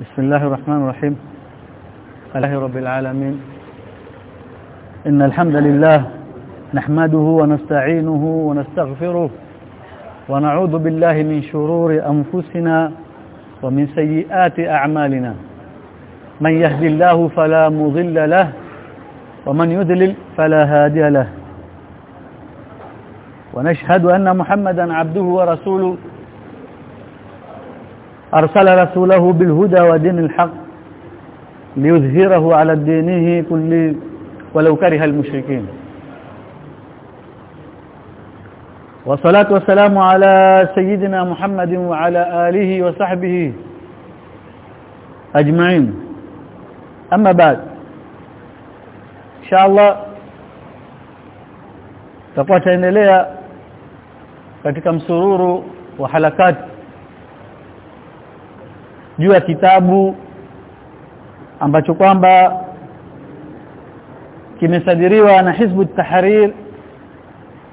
بسم الله الرحمن الرحيم. الله رب العالمين. إن الحمد لله نحمده ونستعينه ونستغفره ونعوذ بالله من شرور أنفسنا ومن سيئات أعمالنا. من يهدي الله فلا مضل له ومن يذلل فلا هادي له. ونشهد أن محمدا عبده ورسوله أرسل رسوله بالهدى ودين الحق ليظهره على دينه كله ولو كره المشركين. والصلاة والسلام على سيدنا محمد وعلى آله وصحبه أجمعين. أما بعد إن شاء الله tutakuwa taendelea katika wa halakati juu ya kitabu ambacho kwamba kimesadiriwa na Hizbu Tahrir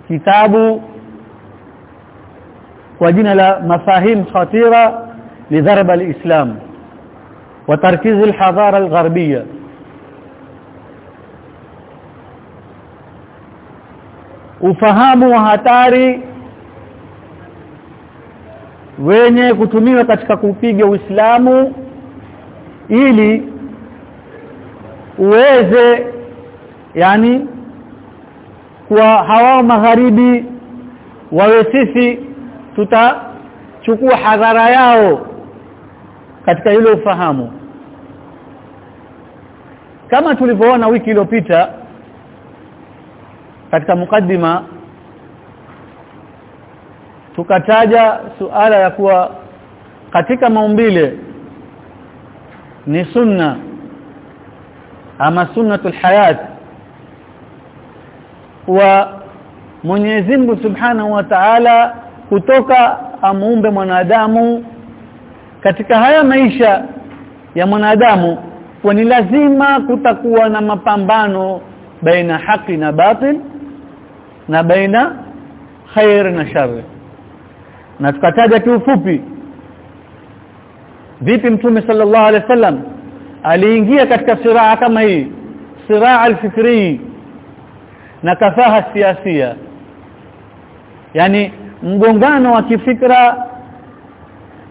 kitabu kwa jina la mafahim khatira lidharba alislam wa tarkiz alhadara algharbiyya ufahamu wa hatari wenye kutumiwa katika kupiga Uislamu ili uweze yani kwa hawa magharibi wawe sisi tutachukua hadhara yao katika ile ufahamu. Kama tulivyoona wiki iliyopita katika mukaddima tukataja suala ya kuwa katika maumbile ni sunna ama sunnatul hayat wa Mwenyezi Mungu Subhanahu wa Ta'ala kutoka amuumbe mwanadamu katika haya maisha ya mwanadamu kwa ni lazima kutakuwa na mapambano baina haki na batil na baina khair na shari na tukataja kiufupi vipi mtume sallallahu alaihi wasallam aliingia katika siraa kama hii? Siraa alfikri. Na kafaha siasia. Yani mgongano wa kifikra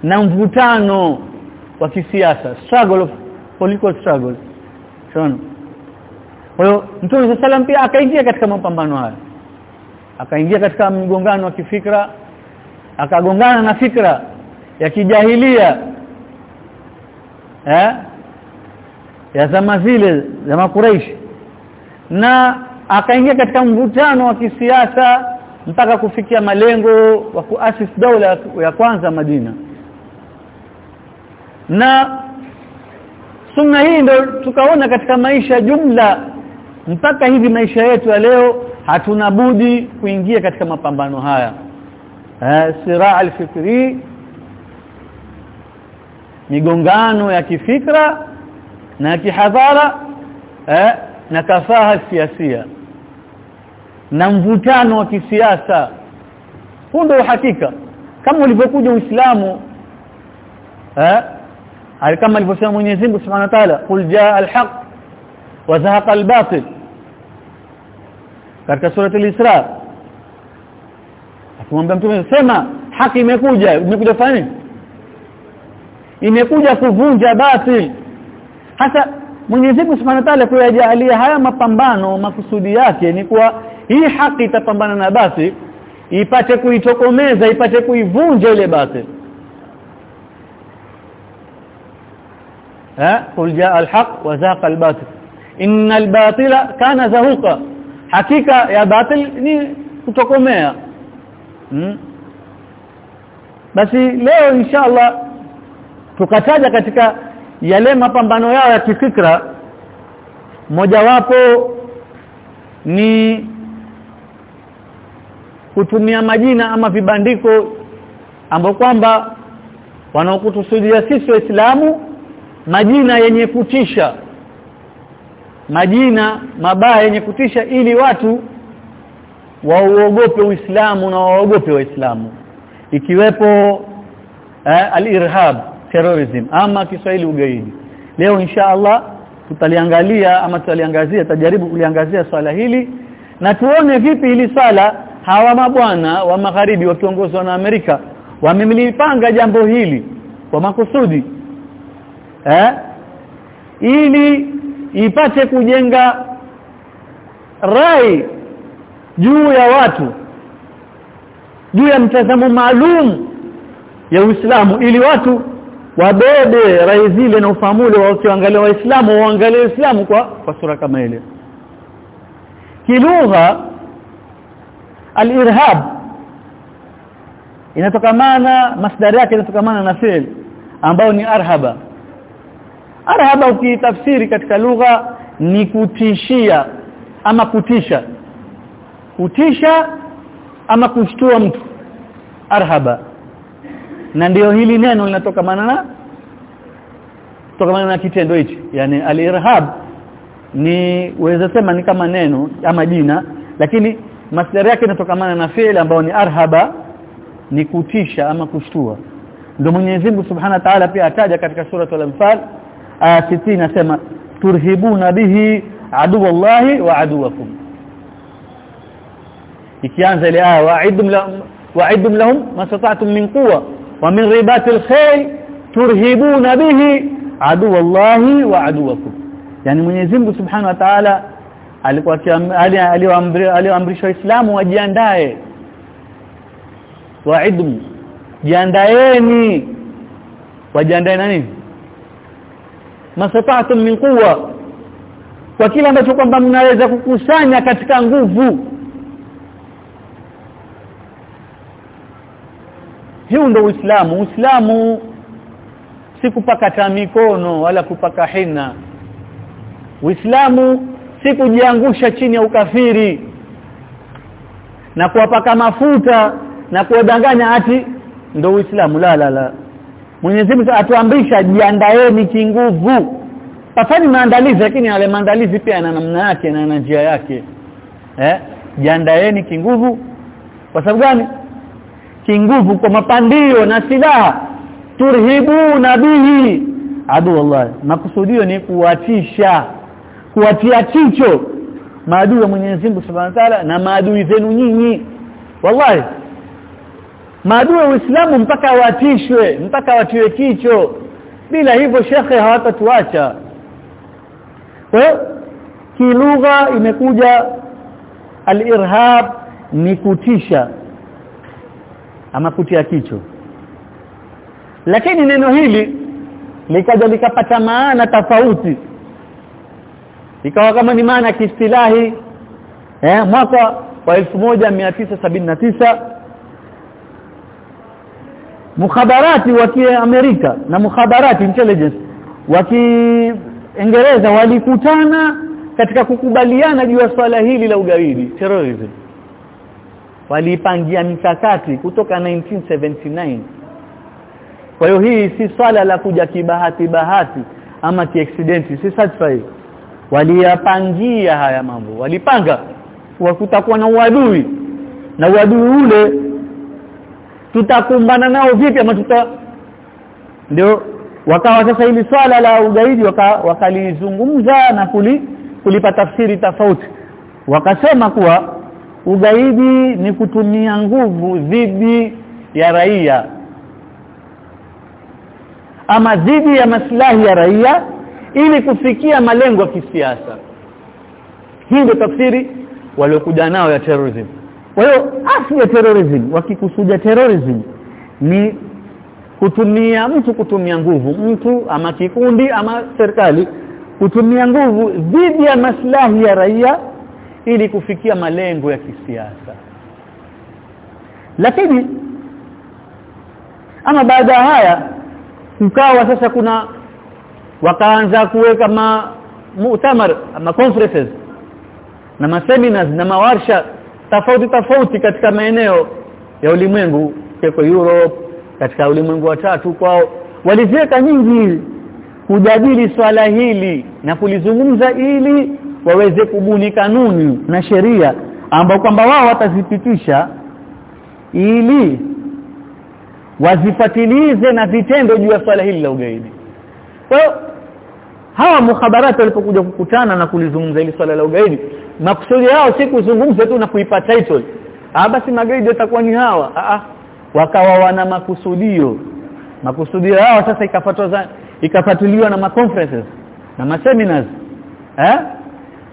na mvutano wa kisiasa. Struggle of political struggle. Shona kwa hiyo mtume sallam pia akaingia katika mapambano haya akaingia katika mgongano wa kifikra akagongana na fikra ya kijahilia. Eh? Ya zama zile za makuraishi na akaingia katika mvutano wa kisiasa mpaka kufikia malengo wa kuasis dola ya kwanza Madina. Na sunna hii ndio tukaona katika maisha jumla mpaka hivi maisha yetu ya leo hatuna budi kuingia katika mapambano haya siraa alfikri migongano ya kifikra na kihadhara eh na kafaha siasia na mvutano wa kisiasa. Huu ndio hakika kama ulivyokuja Uislamu eh kama alivyosema Mwenyezi Mungu Subhanahu wa Ta'ala qul jaa al-haq wa zahaqa al-batil. Katika sura al-Isra akamwambia mtume sema haki imekuja. Imekuja fanya imekuja kuvunja batil. Hasa Mwenyezi Mungu Subhanahu wa Ta'ala kuyajalia haya mapambano makusudi yake ni kuwa hii haki itapambana na batil ipate kuitokomeza ipate kuivunja ile batil. Ha? Qul jaa alhaq wa zaqa al-batil. Innal batila kana zahuqa. Hakika ya batil ni kutokomea hmm? basi leo inshallah tukataja katika yale mapambano yao ya kifikra mojawapo ni kutumia majina ama vibandiko ambao kwamba wanaokutusudia sisi waislamu majina yenye kutisha majina mabaya yenye kutisha ili watu wauogope Uislamu na waogope Waislamu. Ikiwepo eh, al-irhab terrorism ama Kiswahili ugaidi. Leo insha Allah tutaliangalia ama tutaliangazia tajaribu kuliangazia swala hili na tuone vipi hili swala hawa mabwana wa magharibi wakiongozwa na Amerika wamemlipanga jambo hili kwa makusudi eh? Ili ipate kujenga rai juu ya watu juu ya mtazamo maalum ya Uislamu ili watu wabebe rai zile na ufahamu ule wakiangalia waislamu waangalie Uislamu kwa kwa sura kama ile. Kilugha al-irhab inatokamana masdari yake inatokamana na fi'l ambao ni arhaba. Arhaba ukitafsiri katika lugha ni kutishia ama kutisha kutisha ama kushtua mtu. Arhaba. Na ndiyo hili neno linatokamana na tokamana na kitendo hichi. Yani alirhab ni uweze sema ni kama neno ama jina lakini masdari yake inatokamana na fi'il ambao ni arhaba ni kutisha ama kushtua. Ndio Mwenyezi Mungu Subhanahu wa Ta'ala pia ataja katika sura al-Anfal aya 60 nasema turhibuna bihi aduwallahi wa aduwakum ikianza ile aya wa'idum lahum wa'idum lahum masata'tum min quwwa wa min ribatil khayl turhibuna bihi adu wallahi wa aduwakum. Yani Mwenyezi Mungu Subhanahu wa Ta'ala alikuwa aliwaamrisha Waislamu wajiandae. Wa'idum jiandaeni. Wajiandae na nini? Masata'tum min quwwa. Kwa kile ambacho kwamba mnaweza kukusanya katika nguvu hiyo ndio Uislamu. Uislamu si kupaka mikono wala kupaka hina. Uislamu si kujiangusha chini ya ukafiri na kuwapaka mafuta na kuwadanganya ati ndio Uislamu. La la la. Mwenyezi Mungu atuamrisha jiandaeni kinguvu. Pafani maandalizi lakini yale maandalizi pia yana namna yake na njia yake. Eh? Jiandaeni kinguvu. Kwa sababu gani kinguvu kwa mapandio na silaha. Turhibu bihi. Adu wallahi makusudio ni kuwatisha kuwatia chicho maadui wa Mwenyezi Mungu Subhanahu wa Ta'ala na maadui zenu nyinyi. Wallahi maadui wa Uislamu mpaka watishwe mpaka watiwe kicho. Bila hivyo shekhe hawatatuacha. Kwa hiyo kilugha imekuja al-irhab ni kutisha ama kutia kicho. Lakini neno hili likaja likapata maana tofauti. Ikawa kama ni maana kiistilahi eh mwaka wa 1979 mukhabarati wa Amerika na mukhabarati intelligence wa Kiingereza walikutana katika kukubaliana juu ya swala hili la ugaidi terrorism walipangia mikakati kutoka 1979 kwa hiyo hii si swala la kuja kibahati bahati ama kiaccidenti si satisfy waliyapangia haya mambo walipanga wakutakuwa na uadui. Na uadui ule tutakumbana nao vipi ama tuta ndio wakawa sasa hili swala la ugaidi wakalizungumza waka na kuli, kulipa tafsiri tofauti. Wakasema kuwa ugaidi ni kutumia nguvu dhidi ya raia. Ama dhidi ya maslahi ya raia ili kufikia malengo ya kisiasa. Hii ndio tafsiri waliokuja nao ya terrorism. Kwa hiyo asili ya terrorism wakikusudia terrorism ni kutumia mtu kutumia nguvu. Mtu ama kikundi ama serikali kutumia nguvu dhidi ya maslahi ya raia ili kufikia malengo ya kisiasa. Lakini ama baada ya haya ukawa sasa kuna wakaanza kuweka ma mu'tamar ama conferences na maseminars na mawarsha tofauti tofauti katika maeneo ya ulimwengu kwa Europe katika ulimwengu wa tatu kwao. Waliziweka nyingi kujadili swala hili na kulizungumza ili waweze kubuni kanuni na sheria ambao kwamba wao watazipitisha ili wazifatilize na vitendo juu ya swala hili la ugaidi. Kwa hiyo hawa muhabarati walipokuja kukutana na kulizungumza hili swala la ugaidi makusudi yao si kuzungumza tu na kuipa title. Ah basi magaidi watakuwa ni hawa. Ah, ah. Wakawa wana makusudio. Makusudio yao sasa ikafatwa ikafatuliwa na ma conferences na ma seminars. Eh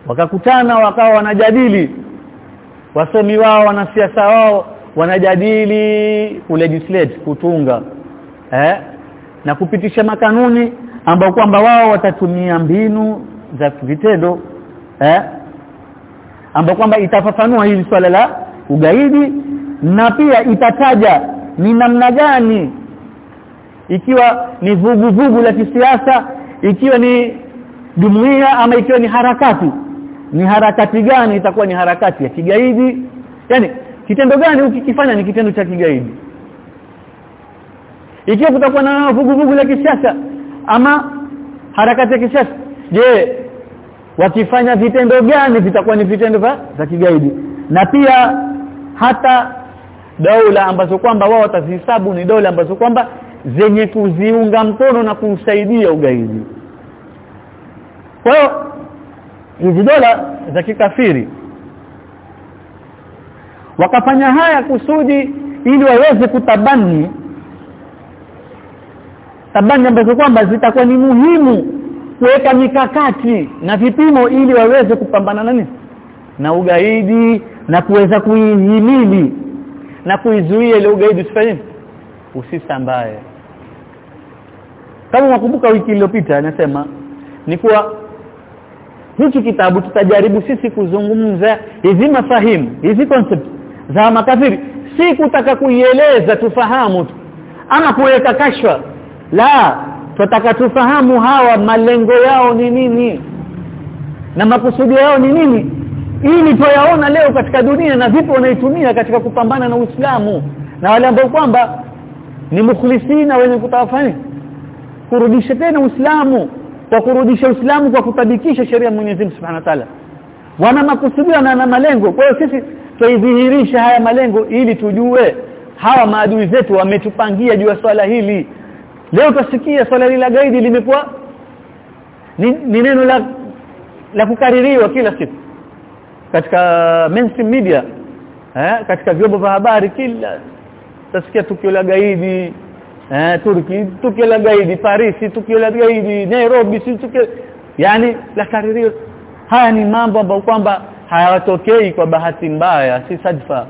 wakakutana wakawa wanajadili. Wasomi wao wanasiasa wao wanajadili kulegislate kutunga eh na kupitisha makanuni ambao kwamba wao watatumia mbinu za vitendo eh ambao kwamba itafafanua hili swala la ugaidi na pia itataja ni namna gani ikiwa ni vuguvugu vugu la kisiasa ikiwa ni jumuiya ama ikiwa ni harakati ni harakati gani itakuwa ni harakati ya kigaidi? Yani kitendo gani ukikifanya ni kitendo cha kigaidi? Ikiwa kutakuwa na vugu vugu la kisiasa ama harakati ya kisiasa je wakifanya vitendo gani vitakuwa ni vitendo vya kigaidi? Na pia hata daula ambazo kwamba wao watazihesabu ni dola ambazo kwamba zenye kuziunga mkono na kuusaidia ugaidi. Kwa hiyo hizi dola za kikafiri. Wakafanya haya kusudi ili waweze kutabani tabani ambazo kwamba zitakuwa ni muhimu kuweka mikakati na vipimo ili waweze kupambana nani na ugaidi na kuweza kuihimili na kuizuia ile ugaidi usifanye usisambae. Kama unakumbuka wiki iliyopita anasema ni kuwa hichi kitabu tutajaribu sisi kuzungumza. Hizi mafahimu hizi concept za makafiri si kutaka kuieleza tufahamu tu. Ama kuweka kashwa la tutaka tufahamu hawa malengo yao ni nini na makusudi yao ni nini ili tuyaona leo katika dunia na vipo wanaitumia katika kupambana na Uislamu na wale ambao kwamba ni mukhlisina wenye kutafanya kurudisha tena Uislamu kwa kurudisha Uislamu kwa kutabikisha sheria ya Mwenyezi Mungu Subhanahu wa Ta'ala. Wana makusudio na, na malengo. Kwa hiyo sisi tuidhihirisha haya malengo ili tujue hawa maadui zetu wametupangia juu ya swala hili. Leo tutasikia swala hili la gaidi limekuwa ni, ni neno la la kukaririwa kila siku katika mainstream media eh katika vyombo vya habari kila tasikia tukio la gaidi eh Turki tukio la gaidi Paris tukio la gaidi Nairobi tukio yani la kariri haya ni mambo ambayo kwamba hayatokei kwa bahati mbaya si sadfa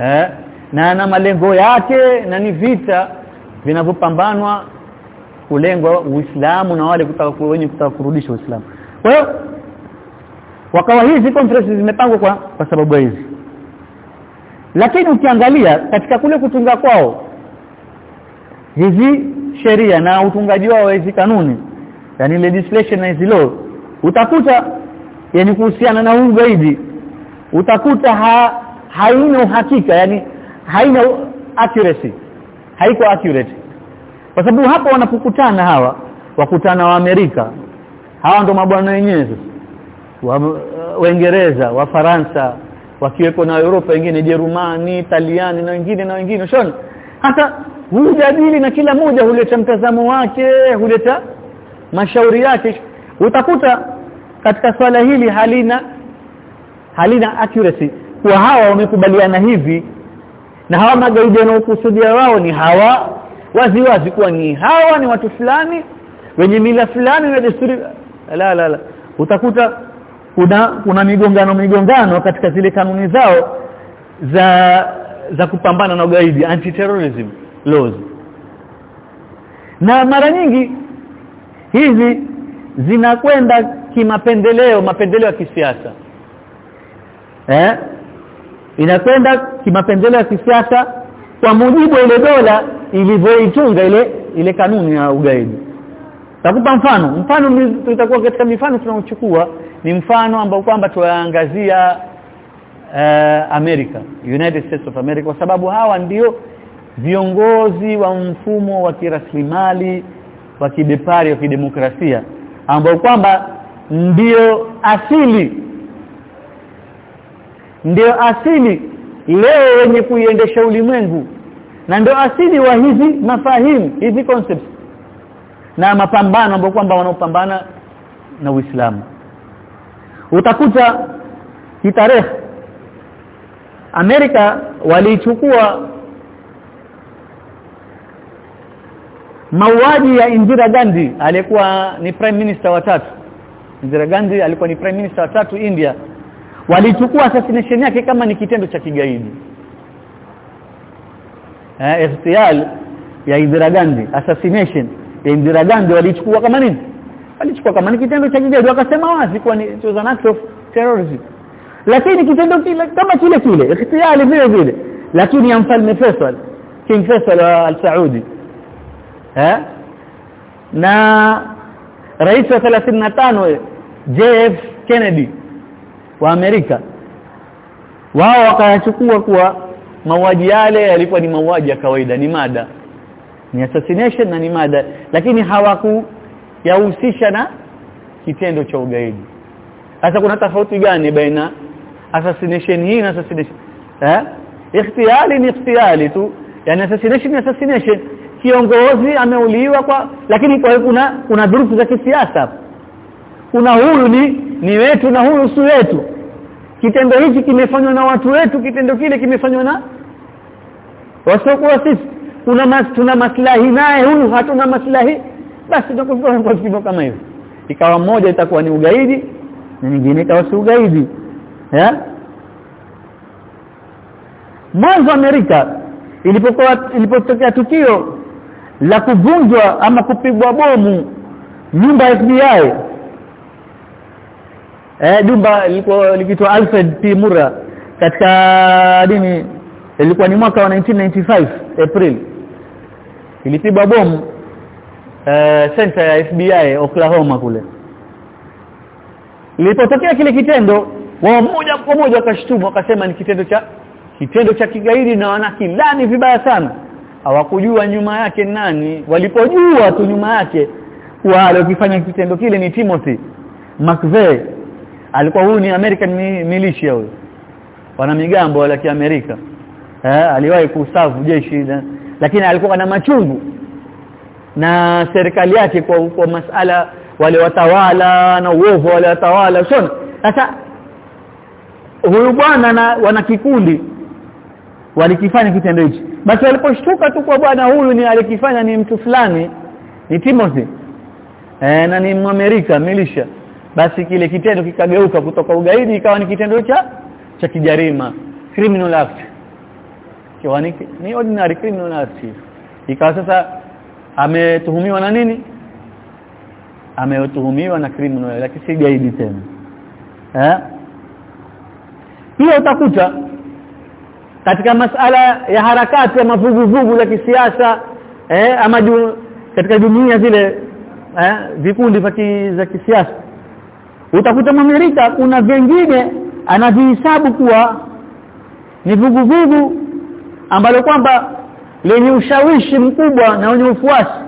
eh na na malengo yake na ni vita. Vinavyopambanwa kulengwa Uislamu na wale kutaka wenye kutaka kurudisha Uislamu kwa hiyo wakawa hizi conferences zimepangwa kwa kwa sababu hizi lakini ukiangalia katika kule kutunga kwao hizi sheria na utungaji wao hizi kanuni. Yani legislation na hizi law. Utakuta yani kuhusiana na huu zaidi utakuta ha, haina uhakika yani haina accuracy. Haiko accurate. Kwa sababu hapo wanapokutana hawa wakutana wa Amerika hawa ndo mabwana wenyewe wa Waingereza wa Faransa wakiweko na Europa wengine Jerumani Italiani na wengine na wengine shona hata hujadili na kila mmoja huleta mtazamo wake huleta mashauri yake. Utakuta katika swala hili halina halina accuracy. Kwa hawa wamekubaliana hivi na hawa magaidi wanaokusudia wao ni hawa wazi wazi kuwa ni hawa ni watu fulani wenye mila fulani na desturi. La la la. Utakuta kuna kuna migongano migongano katika zile kanuni zao za za kupambana na ugaidi anti terrorism laws. Na mara nyingi hizi zinakwenda kimapendeleo mapendeleo ya kisiasa. Eh? Inakwenda kimapendeleo ya kisiasa kwa mujibu wa ile dola ilivyoitunga ile ile kanuni ya ugaidi. Takupa mfano. Mfano tutakuwa katika mifano tunaochukua ni mfano ambao kwamba tuwaangazia uh, America United States of America kwa sababu hawa ndio viongozi wa mfumo wa kiraslimali wa kibepari wa kidemokrasia ambao kwamba ndio asili ndio asili leo wenye kuiendesha ulimwengu na ndio asili wa hizi mafahimu hizi concepts na mapambano ambao kwamba wanaopambana na Uislamu. Utakuta kitarehe Amerika walichukua mauaji ya Indira Gandhi aliyekuwa ni prime minister wa tatu. Indira Gandhi alikuwa ni prime minister wa tatu India. Walichukua assassination yake kama ni kitendo cha kigaidi. Eh FTL ya Indira Gandhi assassination ya Indira Gandhi walichukua kama nini? Walichukua kama ni kitendo cha kigaidi. Wakasema wazi kwa ni it an act of terrorism. Lakini kitendo kile kama kile kile ikhtiali vile vile. Lakini ya mfalme Faisal King Faisal al-Saudi eh? Na rais wa 35 JF Kennedy wa Amerika. Wao wakayachukua kuwa mauaji yale yalikuwa ni mauaji ya kawaida ni mada. Ni assassination na ni mada. Lakini hawaku yahusisha na kitendo cha ugaidi. Sasa kuna tofauti gani baina assassination hii na assassination? Eh? Ikhtiyali ni ikhtiyali tu. Yani assassination ni assassination kiongozi ameuliwa kwa lakini kwa kuna kuna dhurufu za kisiasa. Kuna huyu ni ni wetu na huyu si wetu. Kitendo hiki kimefanywa na watu wetu kitendo kile kimefanywa na wasiokuwa sisi. Kuna mas, tuna maslahi naye huyu hatuna maslahi. Basi tunakuwa kwa kitu kama hivyo ikawa moja itakuwa ni ugaidi na nyingine ikawa si ugaidi. Ya? Mwanzo Amerika ilipokuwa ilipotokea tukio la kuvunjwa ama kupigwa bomu. Nyumba ya FBI. Eh jumba lilikuwa likiitwa Alfred P. Mura katika dini ilikuwa ni mwaka wa 1995 April. Ilipigwa bomu eh center ya FBI Oklahoma kule. Ilipotokea kile kitendo wao moja kwa moja wakashtumu wakasema ni kitendo cha kitendo cha kigaidi na wanakilani vibaya sana hawakujua nyuma yake nani. Walipojua tu nyuma yake wale wakifanya kitendo kile ni Timothy McVeigh alikuwa huyu ni American militia huyo wana migambo wala kiamerika. Eh aliwahi kusafu jeshi lakini alikuwa na machungu. Na serikali yake kwa, kwa masala wale watawala na uovu wale watawala sio sasa huyu bwana na wana kikundi walikifanya kitendo hichi. Basi waliposhtuka tu kwa bwana huyu ni alikifanya ni mtu fulani ni Timothy e, na ni Mwamerika milisha basi kile kitendo kikageuka kutoka ugaidi ikawa ni kitendo cha cha kijarima. Criminal act. Kiwani ni ordinary criminal act. Ikawa sasa ametuhumiwa na nini? Ametuhumiwa na criminal lakini si gaidi tena. Eh? Pia utakuta katika masala ya harakati ya mavuguvugu la kisiasa eh ama ju, katika dunia zile eh vikundi vya kisiasa. Utakuta mwamerika kuna vingine anavihesabu kuwa ni vuguvugu ambalo kwamba lenye ushawishi mkubwa na wenye ufuasi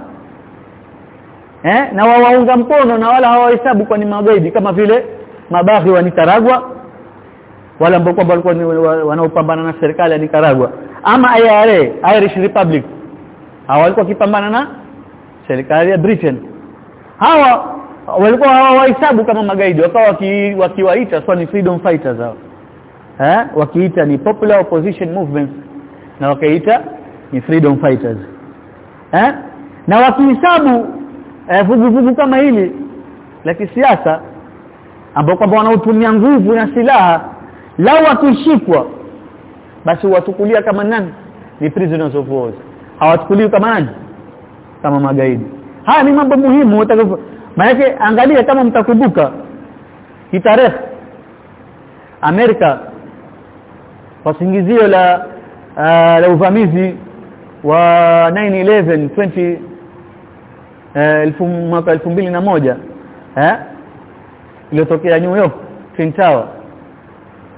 eh na wawaunga mkono na wala hawahesabu kwa ni magaidi kama vile mabaghi wa Nicaragua wale ambao kwamba walikuwa wanaopambana na serikali ya Nicaragua. Ama IRA Irish Republic hawa walikuwa kipambana na serikali ya Britain. Hawa walikuwa hawahesabu kama magaidi wakawa wakiwaita waki ni freedom fighters hao eh? Wakiita ni popular opposition movements na wakaita ni freedom fighters. Eh? Na wakihesabu vuguvugu eh, kama hili la kisiasa ambao kwamba wanaotumia nguvu na silaha lao wakishikwa basi watukulia kama nani? Ni prisoners of war. Hawatukuliwi kama nani? Kama magaidi. Haya ni mambo muhimu maana angalia kama mtakumbuka kitarehe Amerika wasingizio la uh, la uvamizi wa 9/11 20 elfu mwaka 2001 eh iliyotokea New York Twin Tower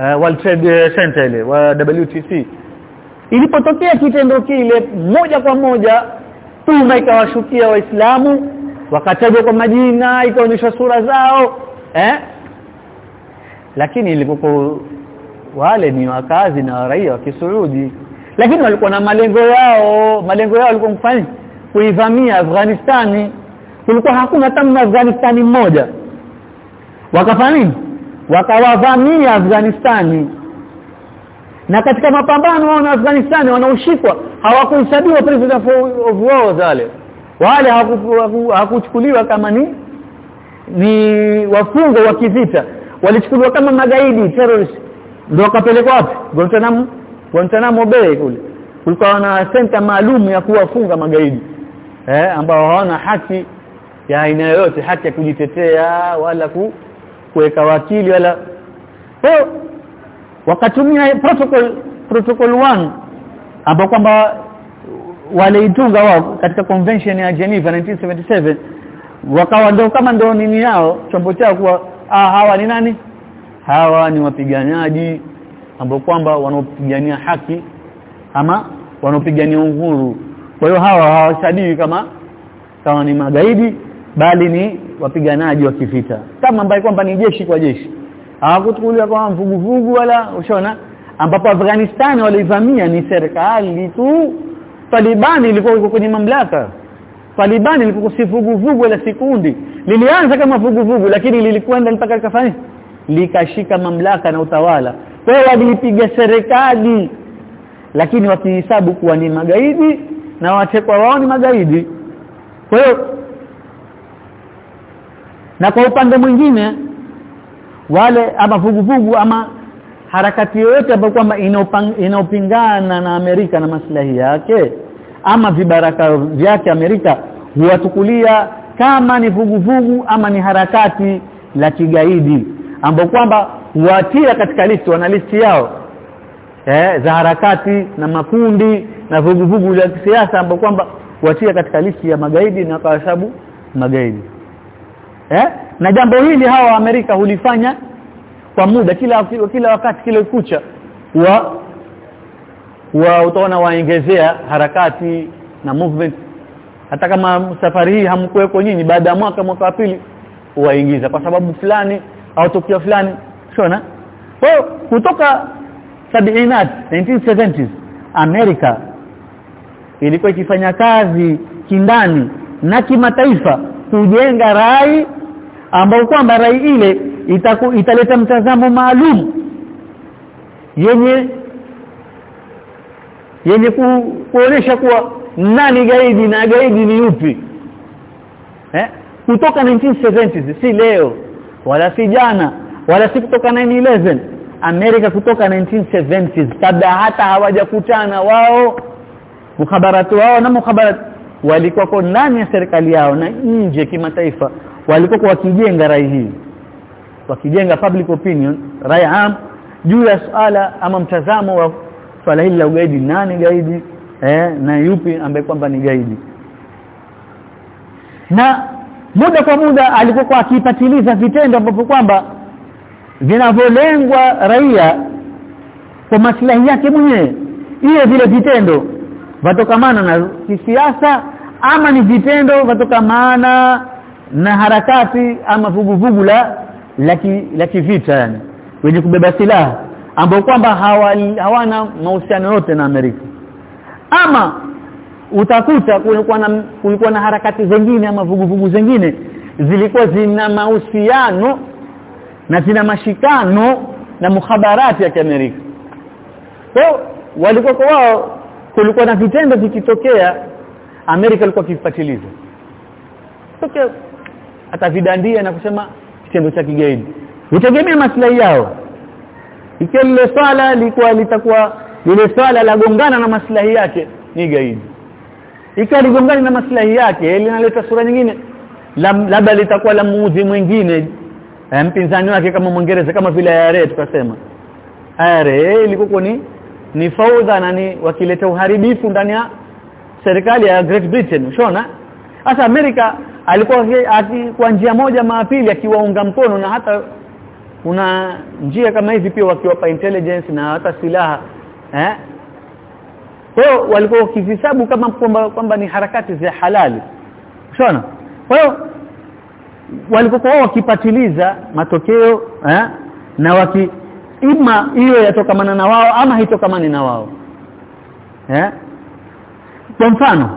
uh, World Trade Center ile wa WTC ilipotokea kitendo kile moja kwa moja tuma ikawashukia waislamu wakatajwa kwa majina ikaonyesha sura zao eh? Lakini ilikuwa wale ni wakazi na raia wa Kisuudi lakini walikuwa na malengo yao malengo yao walikuwa kufanya kuivamia Afghanistani. Kulikuwa hakuna hata Afghanistani mmoja. Wakafanya nini wakawavamia Afghanistani. Na katika mapambano wao na Afghanistani wanaoshikwa hawakuhesabiwa president of war zale. Wale hawakuchukuliwa kama ni ni wafungwa wa kivita. Walichukuliwa kama magaidi terrorist ndio wakapelekwa wapi? Guantanamo Guantanamo Bay kule. Kulikuwa na senta maalum ya kuwafunga magaidi eh ambao hawana haki ya aina yoyote haki ya kujitetea wala ku, kuweka wakili wala kwa wakatumia protocol protocol 1 ambapo kwamba waliitunga wao katika convention ya Geneva 1977 wakawa ndio kama ndio nini yao chombo chao kuwa ah, hawa ni nani? Hawa ni wapiganaji ambao kwamba wanaopigania haki ama wanaopigania uhuru. Kwa hiyo hawa hawashadii kama kama ni magaidi bali ni wapiganaji wa kivita. Kama ambaye kwamba ni jeshi kwa jeshi. Hawakuchukuliwa kwa mvuguvugu wala ushona? Ambapo Afghanistan walivamia ni serikali tu. Taliban ilikuwa iko kwenye mamlaka. Taliban ilikuwa si vuguvugu wala sikundi lilianza kama vuguvugu lakini lilikwenda mpaka likafanya. Likashika mamlaka na utawala. Kwa hiyo walipiga serikali. Lakini wakihesabu kuwa ni magaidi na watekwa wao ni magaidi. Kwa hiyo na kwa upande mwingine wale ama vuguvugu ama harakati yoyote ambayo kwamba inaopingana na Amerika na maslahi yake ama vibaraka vyake Amerika huwatukulia kama ni vuguvugu ama ni harakati la kigaidi ambao kwamba huatia katika listi wana listi yao eh za harakati na makundi na vuguvugu la kisiasa ambao kwamba huatia katika listi ya magaidi na kwa sababu magaidi eh? Na jambo hili hawa Amerika hulifanya kwa muda kila kila wakati kila kucha. Wa wa utaona waongezea harakati na movement. Hata kama safari hii hamkuweko nyinyi baada ya mwaka mwaka wa pili waingiza kwa sababu fulani au tukio fulani. Unaona? Kwa kutoka sabiinat 1970s Amerika ilikuwa ikifanya kazi kindani na kimataifa kujenga rai ambao kwamba rai ile itaku, italeta mtazamo maalum yenye yenye ku, kuonesha kuwa nani gaidi na gaidi ni yupi eh? Kutoka 1970s si leo wala si jana wala si kutoka 911 Amerika kutoka 1970s kabla hata hawajakutana wao mukhabaratu wao na mukhabarat walikuwa ndani ya serikali yao na nje kimataifa walikuwa wakijenga rai hii wakijenga public opinion rai am juu ya swala ama mtazamo wa swala hili la ugaidi nani gaidi eh, na yupi ambaye kwamba ni gaidi. Na muda kwa muda alikuwa akipatiliza vitendo ambavyo kwamba vinavyolengwa raia kwa maslahi yake mwenyewe. Ile vile vitendo vatokamana na kisiasa ama ni vitendo vatokamana na harakati ama vuguvugu la la kivita yani wenye kubeba silaha ambao kwamba hawana mahusiano yote na Amerika. Ama utakuta kulikuwa na kulikuwa na harakati zingine ama vuguvugu zingine zilikuwa zina mahusiano na zina mashikano na mukhabarati ya Amerika kwa walikuwa kwa wao kulikuwa na vitendo vikitokea Amerika ilikuwa kifuatiliza tokea atavidandia na kusema kitendo cha kigaidi. Utegemea maslahi yao. Ikiwa lile swala likuwa litakuwa lile swala lagongana na maslahi yake ni gaidi. Ikiwa ligongana na maslahi yake linaleta sura nyingine labda litakuwa la muuzi mwingine mpinzani wake kama mwingereza kama vile IRA tukasema. IRA ilikuwa ni ni faudha na ni wakileta uharibifu ndani ya serikali ya Great Britain ushona hasa Amerika alikuwa kwa njia moja maapili akiwaunga mkono na hata kuna njia kama hivi pia wakiwapa intelligence na hata silaha eh? Kwa hiyo walikuwa wakihesabu kama kwamba kwamba ni harakati za halali. Unaona? Kwa hiyo walikuwa wakipatiliza matokeo eh? Na waki ima hiyo yatokamana na wao ama haitokamani na wao eh? Kwa mfano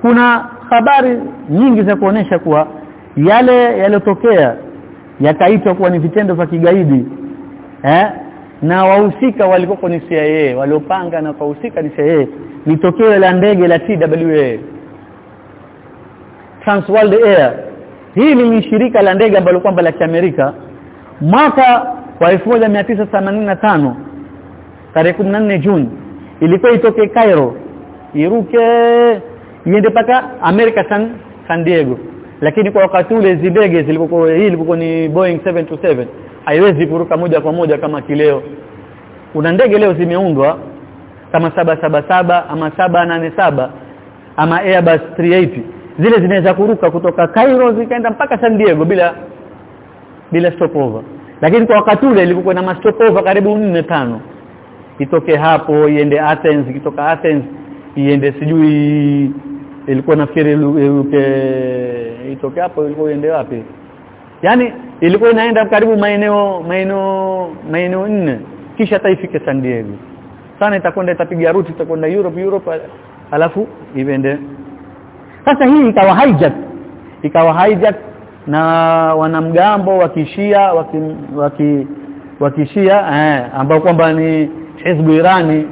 kuna habari nyingi za kuonesha kuwa yale yaliyotokea yakaitwa kuwa ni vitendo vya kigaidi eh? Na wahusika walikuwa ni CIA waliopanga na wahusika ni CIA ni tokeo la ndege la TWA Trans World Air. Hili ni shirika la ndege ambalo kwamba la Kiamerika. Mwaka wa 1985 tarehe 14 Juni ilikuwa itoke Cairo iruke iende paka America San, San Diego. Lakini kwa wakati ule hizo ndege zilikuwa hii ilikuwa ni Boeing 727 haiwezi kuruka moja kwa moja kama kileo kuna ndege leo zimeundwa kama 777 ama 787 ama Airbus 380 zile zinaweza kuruka kutoka Cairo zikaenda mpaka San Diego bila bila stopover. Lakini kwa wakati ule ilikuwa na stopover karibu 4 tano. Itoke hapo iende Athens ikitoka Athens iende sijui ilikuwa nafikiri itoke hapo ilikuwa iende wapi? Yani ilikuwa inaenda karibu maeneo maeneo maeneo nne kisha taifike ifike San Diego. Sana itakwenda itapiga ruti itakwenda Europe Europe alafu iende. Sasa hii ikawa hijack. Ikawa hijack na wanamgambo wakishia waki, waki wakishia eh ambao kwamba ni Hizbu Irani.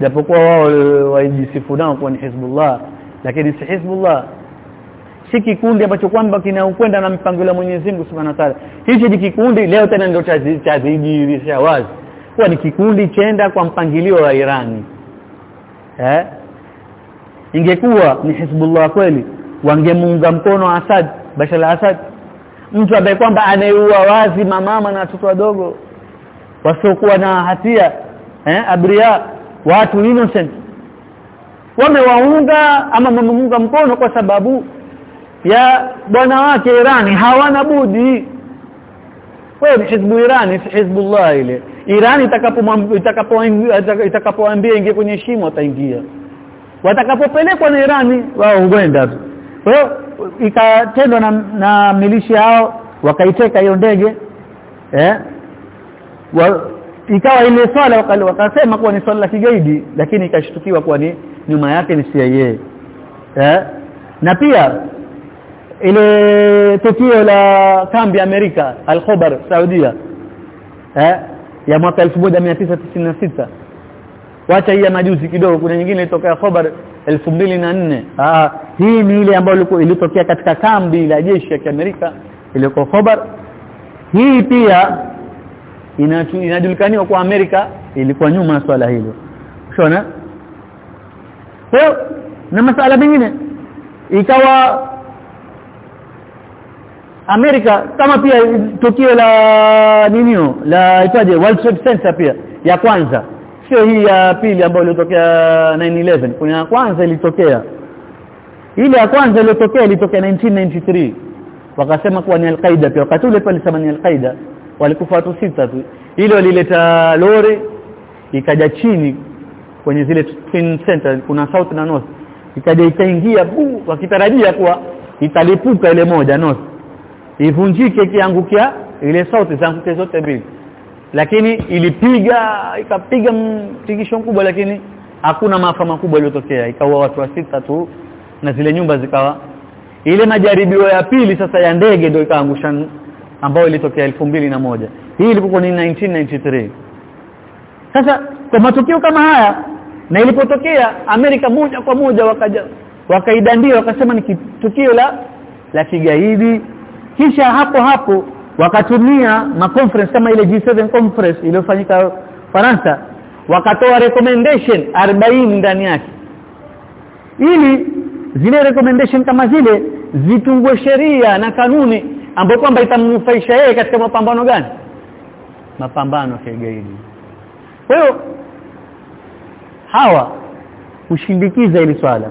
Japokuwa wao waijisifu nao kwa ni Hizbullah lakini si Hizbullah. Si kikundi ambacho kwamba kinaokwenda na mpango wa Mwenyezi Mungu Subhanahu wa Ta'ala. Hichi ni kikundi leo tena ndio cha dhihirisha wazi. Kuwa ni kikundi chenda kwa mpangilio wa Irani. Eh? Ingekuwa ni Hizbullah kweli wangemuunga mkono Assad Bashar al-Assad. Mtu ambaye kwamba anaeua wazi mamama na watoto wadogo wasiokuwa na hatia eh abria watu innocent wamewaunga ama wamemunga mkono kwa sababu ya bwana wake Irani hawana budi. Wewe ni hizbu Irani si hizbullah ile. Irani itakapo itakapoambia ingie kwenye shimo ataingia. Watakapopelekwa na Irani wao huenda tu. Kwa hiyo ikatendwa na, na milishi hao wakaiteka hiyo ndege eh? Wa, ikawa ile swala wakasema kuwa ni swala la kigaidi lakini ikashtukiwa kuwa ni nyuma yake ni CIA eh? Na pia ile tukio la kambi Amerika Al-Khobar Saudia eh? Ya mwaka 1996 wacha hii ya majuzi kidogo kuna nyingine ilitokea Khobar 2004 ah hii ni ile ambayo ilitokea katika kambi la jeshi ya Amerika iliyoko Khobar hii pia inajulikaniwa kwa Amerika ilikuwa nyuma swala hilo. Unaona kwa na masala mengine ikawa Amerika kama pia tukio la ninio la itaje World Trade Center pia ya kwanza. Sio hii ya pili ambayo ilitokea 9/11 kuna ya kwanza ilitokea. Ile ya kwanza iliyotokea ilitokea 1993 wakasema kuwa ni al-Qaeda pia. Wakati ule pale ni al-Qaeda walikufa watu sita tu. Ile walileta lori ikaja chini kwenye zile twin center kuna south na north. Ikaja ikaingia wakitarajia kuwa italipuka ile moja north. Ivunjike kiangukia ile south zanguke zote mbili. Lakini ilipiga ikapiga mtigisho mkubwa lakini hakuna maafa makubwa yaliyotokea. Ikawa watu wa sita tu na zile nyumba zikawa. Ile majaribio ya pili sasa ya ndege ndio ikaangusha ambayo ilitokea moja. Hii ilikuwa ni 1993 sasa kwa matukio kama haya na ilipotokea Amerika moja kwa moja wakaja wakaidandia wakasema ni tukio la la kigaidi. Kisha hapo hapo wakatumia ma conference kama ile G7 conference iliyofanyika Faransa wakatoa recommendation 40 ndani yake. Ili zile recommendation kama zile zitungwe sheria na kanuni ambapo kwamba itamnufaisha yeye katika mapambano gani? Mapambano ya kigaidi. Kwa hiyo hawa kushindikiza ili swala.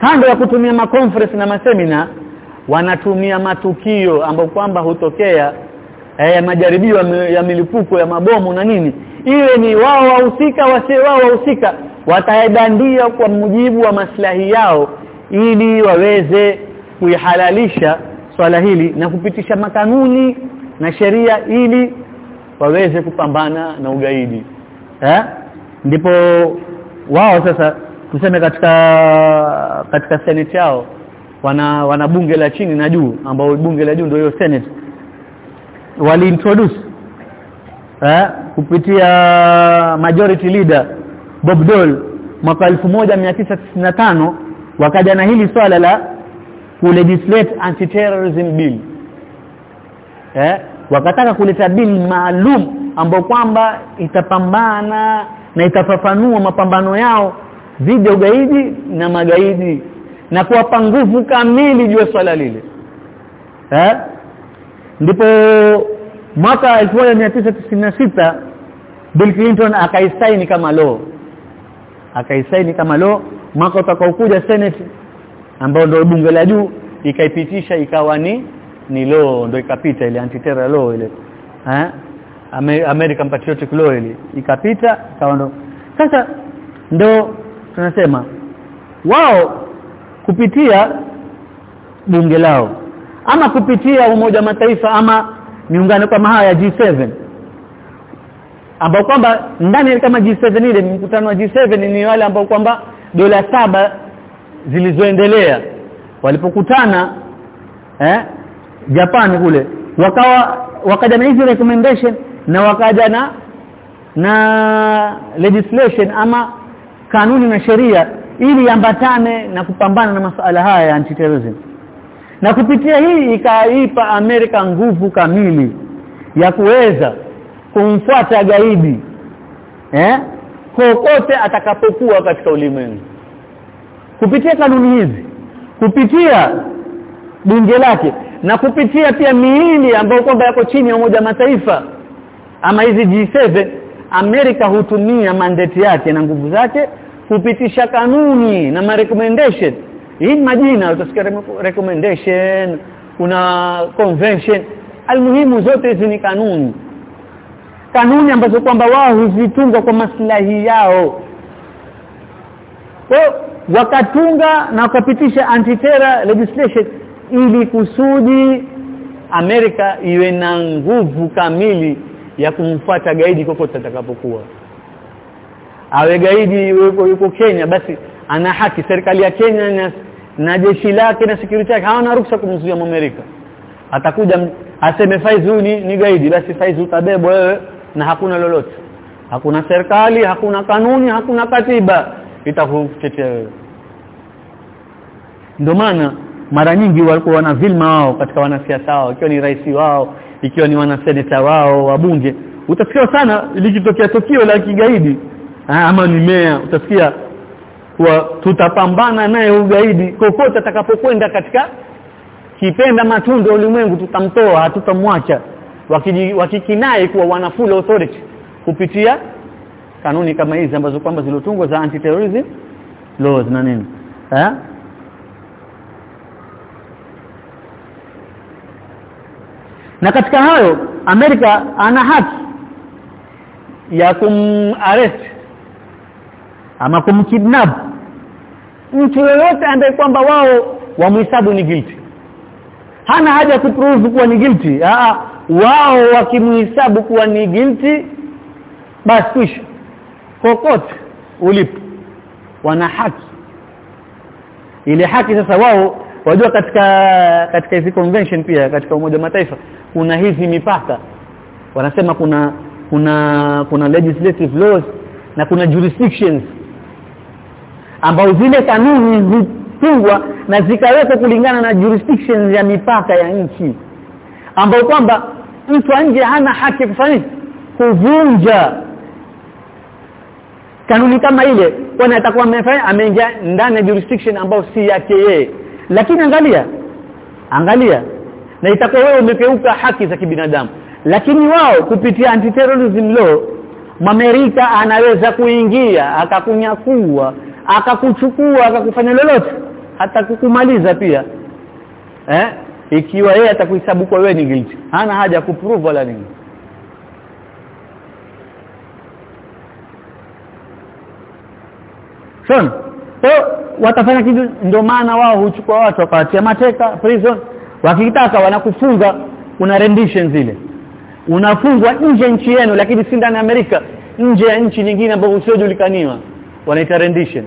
Kando ya kutumia makonferensi na masemina wanatumia matukio ambapo kwamba hutokea eh, majaribio ya milipuko ya mabomu na nini. Iwe ni wao wahusika wasi wao wahusika wataedandia kwa mujibu wa maslahi yao ili waweze kuihalalisha swala hili na kupitisha makanuni na sheria ili waweze kupambana na ugaidi. Eh ndipo wao sasa tuseme katika katika senate yao wana wana bunge la chini na juu ambao bunge la juu ndio hiyo senate. Waliintroduce eh kupitia majority leader Bob Dole mwaka 1995 wakaja na hili swala la kulegislate anti-terrorism bill. Eh wakataka kuleta bill maalum ambao kwamba itapambana na itafafanua mapambano yao dhidi ya ugaidi na magaidi na kuwapa nguvu kamili juu ya swala lile. Eh? Ndipo mwaka 1996 Bill Clinton akaisaini kama law. Akaisaini kama law mwaka utakaokuja Senate ambao ndio bunge la juu ikaipitisha ikawa ni ni law ndio ikapita ile anti-terror law ile. Eh American Patriotic Law ile ikapita ikawa sasa ndo tunasema wao kupitia bunge lao ama kupitia umoja mataifa ama miungano kama haya ya G7 ambao kwamba ndani kama G7 ile mkutano wa G7 ni wale ambao kwamba dola saba zilizoendelea. Walipokutana eh Japan kule wakawa wakaja na hizi recommendation na wakaja na na legislation ama kanuni na sheria ili ambatane na kupambana na masuala haya ya anti-terrorism. Na kupitia hii ikaipa Amerika nguvu kamili ya kuweza kumfuata gaidi eh kokote atakapokuwa katika ulimwengu. Kupitia kanuni hizi kupitia bunge lake na kupitia pia miili ambayo kwamba yako chini ya umoja mataifa ama hizi G7 Amerika hutumia mandate yake na nguvu zake kupitisha kanuni na ma recommendation hii majina utasikia recommendation kuna convention. Almuhimu zote hizi ni kanuni. Kanuni ambazo kwamba wao huzitunga kwa maslahi yao. Kwa wakatunga na wakapitisha anti-terror legislation ili kusudi Amerika iwe na nguvu kamili ya kumfuata gaidi kokote atakapokuwa. Awe gaidi yuko, yuko Kenya basi ana haki. Serikali ya Kenya na, na jeshi lake na security yake hawana ruhusa kumzuia Amerika atakuja aseme Faiz huyu ni, ni gaidi basi Faiz utabebwa wewe na hakuna lolote. Hakuna serikali hakuna kanuni hakuna katiba itakutetea wewe. Ndio maana mara nyingi walikuwa wana vilma wao katika wanasiasa wao ikiwa ni rais wao ikiwa ni wanaseneta wao wabunge. Utasikia sana likitokea tukio la kigaidi. Ama ni mea utasikia kuwa tutapambana naye ugaidi kokote atakapokwenda katika kipenda matunda ya ulimwengu tutamtoa hatutamwacha. Wakikinai kuwa wana full authority kupitia kanuni kama hizi ambazo kwamba zilotungwa za anti terrorism laws na nini. Eh na katika hayo Amerika ana haki ya kumarrest ama kumkidnap mtu yoyote ambaye kwamba wao wamhesabu ni guilty. Hana haja kuprove kuwa ni guilty. Ah wao wakimhesabu kuwa ni guilty basi kwisha. Kokote ulipo wana haki. Ile haki sasa wao wajua katika katika hizi convention pia katika umoja mataifa kuna hizi mipaka. Wanasema kuna kuna kuna legislative laws na kuna jurisdictions ambao zile kanuni zitungwa na zikawekwa kulingana na jurisdictions ya mipaka ya nchi ambao kwamba mtu nje hana haki kufanya kuvunja. Kanuni kama ile kwani atakuwa amefanya ameingia ndani ya jurisdiction ambayo si yake yeye lakini angalia. Angalia. Na itakuwa wewe umekeuka haki za kibinadamu. Lakini wao kupitia anti-terrorism law Mamerika anaweza kuingia akakunyakua akakuchukua akakufanya lolote. Hata kukumaliza pia. Eh? Ikiwa yeye atakuhesabu kwa wewe ni guilty. Hana haja ya kuprove wala nini So watafanya kitu ndio maana wao huchukua watu wakawatia mateka prison. Wakitaka wanakufunga una rendition zile. Unafungwa nje nchi yenu lakini si ndani ya Amerika. Nje ya nchi nyingine ambayo usiojulikaniwa wanaita rendition.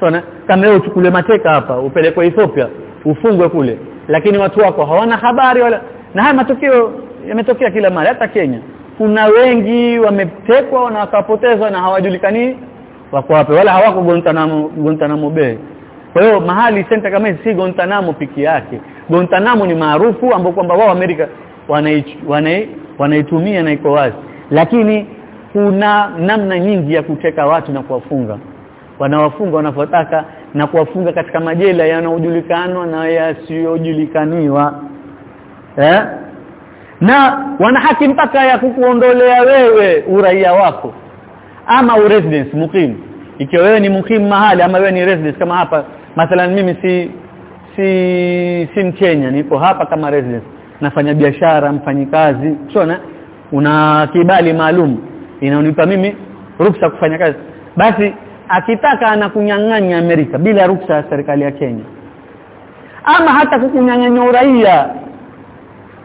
So na, kama wewe uchukule mateka hapa upelekwe Ethiopia ufungwe kule. Lakini watu wako hawana habari wala na haya matukio yametokea kila mara hata Kenya. Kuna wengi wametekwa na wakapotezwa na hawajulikani wako wapi wala hawako Guantanamo Guantanamo Bay. Kwa hiyo mahali center kama si Guantanamo piki yake. Guantanamo ni maarufu ambao kwamba wao Amerika wanaitumia wana, wana na iko wazi. Lakini kuna namna nyingi ya kuteka watu na kuwafunga. Wanawafunga wanavyotaka na kuwafunga katika majela yanayojulikanwa na yasiyojulikaniwa. Eh? Na wana haki mpaka ya kukuondolea wewe uraia wako ama residence mukim ikiwa wewe ni mukim mahali ama wewe ni residence kama hapa mathalan mimi si si si Mkenya nipo hapa kama residence. Nafanya biashara mfanyikazi unaona? Una kibali maalum. Inaonipa mimi ruksa kufanya kazi. Basi akitaka anakunyang'anya Amerika bila ruksa ya serikali ya Kenya. Ama hata kukunyang'anya uraia.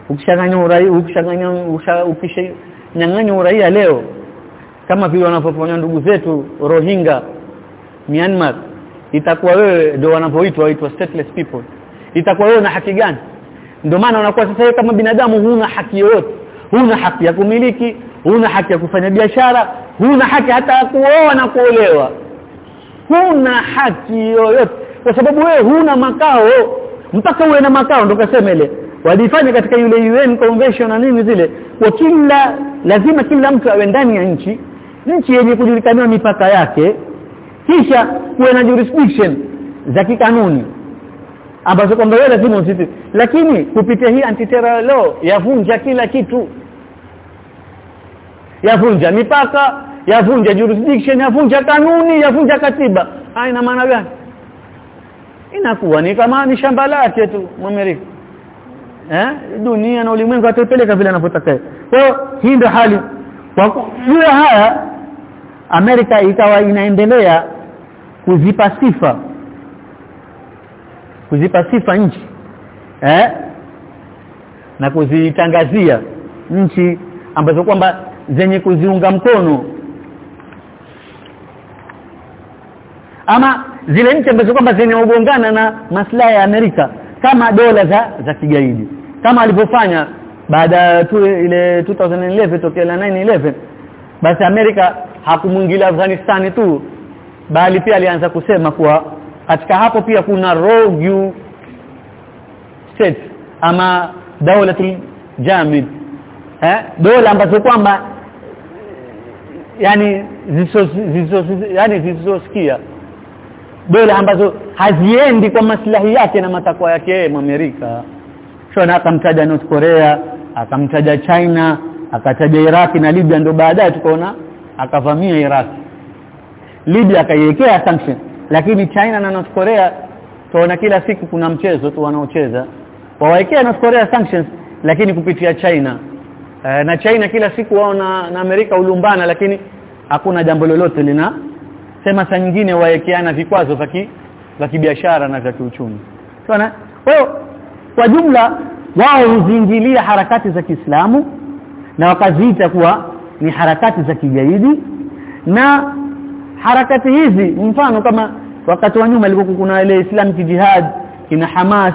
Ukishanganya uraia ukishanganya ukishanyang'anya uraia leo kama vile wanavyofanya ndugu zetu Rohingya Myanmar itakuwa wewe ndio wanapoitwa waitwa stateless people. Itakuwa wewe na haki gani? Ndio maana unakuwa sasa kama binadamu huna haki yoyote. Huna haki ya kumiliki huna haki ya kufanya biashara huna haki hata ya kuoa na kuolewa. Huna haki yoyote. Kwa sababu wewe huna makao. Mpaka uwe na makao ndo kasema ile. Walifanya katika yule UN convention na nini zile. Kwa kila lazima kila mtu awe ndani ya nchi nchi yenye kujulikana mipaka yake kisha kuwe na jurisdiction za kikanuni ambazo kwamba wewe lazima usiti lakini kupitia hii anti-terror law yavunja kila kitu. Yavunja mipaka yavunja jurisdiction yavunja kanuni yavunja katiba. Haina maana gani? Inakuwa ni kama ni shamba lake tu mwamerika. Eh? Dunia na ulimwengu atapeleka vile anavyotaka kwa hiyo hii ndio hali. Kwa juu haya Amerika ikawa inaendelea kuzipa sifa kuzipa sifa nchi eh na kuzitangazia nchi ambazo kwamba zenye kuziunga mkono. Ama zile nchi ambazo kwamba zenye ugongana na maslahi ya Amerika kama dola za za kigaidi kama alivyofanya baada tu ile 2011 tokea la 911 basi Amerika hakumwingilia Afghanistan tu bali pia alianza kusema kuwa katika hapo pia kuna rogue state ama dawla jamid eh dola ambazo kwamba yani ziso, ziso, yani zisizosikia. Dola ambazo haziendi kwa maslahi yake na matakwa yake yeye Amerika. Sio na akamtaja North Korea akamtaja China akataja Iraq na Libya ndio baadaye tukaona akavamia Iraq. Libya akaiwekea sanction. Lakini China na North Korea tuona kila siku kuna mchezo tu wanaocheza. Wawekea North Korea sanctions lakini kupitia China. E, na China kila siku wao na, na Amerika ulumbana lakini hakuna jambo lolote lina sema saa nyingine waekeana vikwazo vya kibiashara na vya kiuchumi. Sawa kwa hiyo kwa jumla wao huziingilia harakati za Kiislamu na wakaziita kuwa ni harakati za kigaidi. Na harakati hizi mfano kama wakati wa nyuma ilikuwa kuna ile Islamic Jihad kina Hamas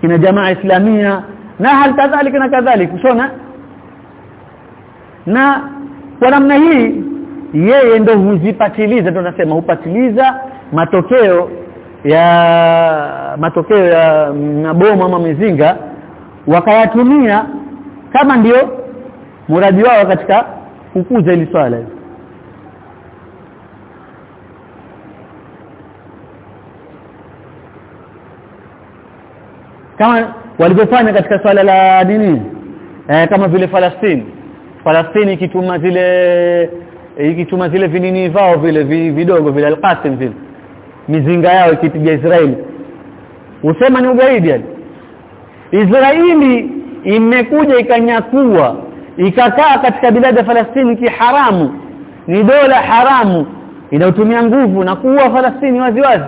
kina Jamaa Islamia na hal kadhalika na kadhalik usona? Na kwa namna hii yeye ndio huzipatiliza ndio nasema hupatiliza matokeo ya matokeo ya mabomu ama mizinga wakayatumia kama ndio muradi wao katika kukuza ile swala. Kama walivyofanya katika swala la dini eh, kama vile Falastini. Falastini ikituma zile ikituma zile vinini vao vile vidogo vile alqasim vile. Mizinga yao ikipiga Israeli. Usema ni ugaidi yani. Israeli imekuja ikanyakua ikakaa katika bilada Falastini kiharamu ni dola haramu. Inayotumia nguvu na kuua Falastini waziwazi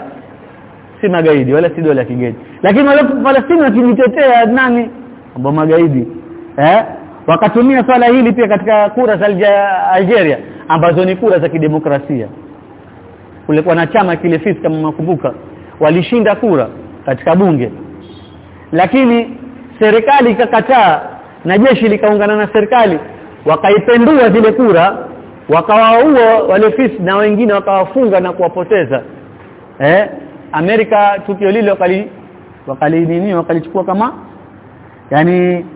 si magaidi wala si dola kigaidi lakini wale Falastini wakijitetea nani? Ambao magaidi. Eh? Wakatumia swala hili pia katika kura za Algeria ambazo ni kura za kidemokrasia. Kulikuwa na chama kile fisi kama makumbuka walishinda kura katika bunge. Lakini serikali ikakataa na jeshi likaungana na serikali wakaipendua zile kura wakawaua wale fisi na wengine wakawafunga na kuwapoteza. Eh Amerika tukio lile wakali wakali nini wakalichukua kama yani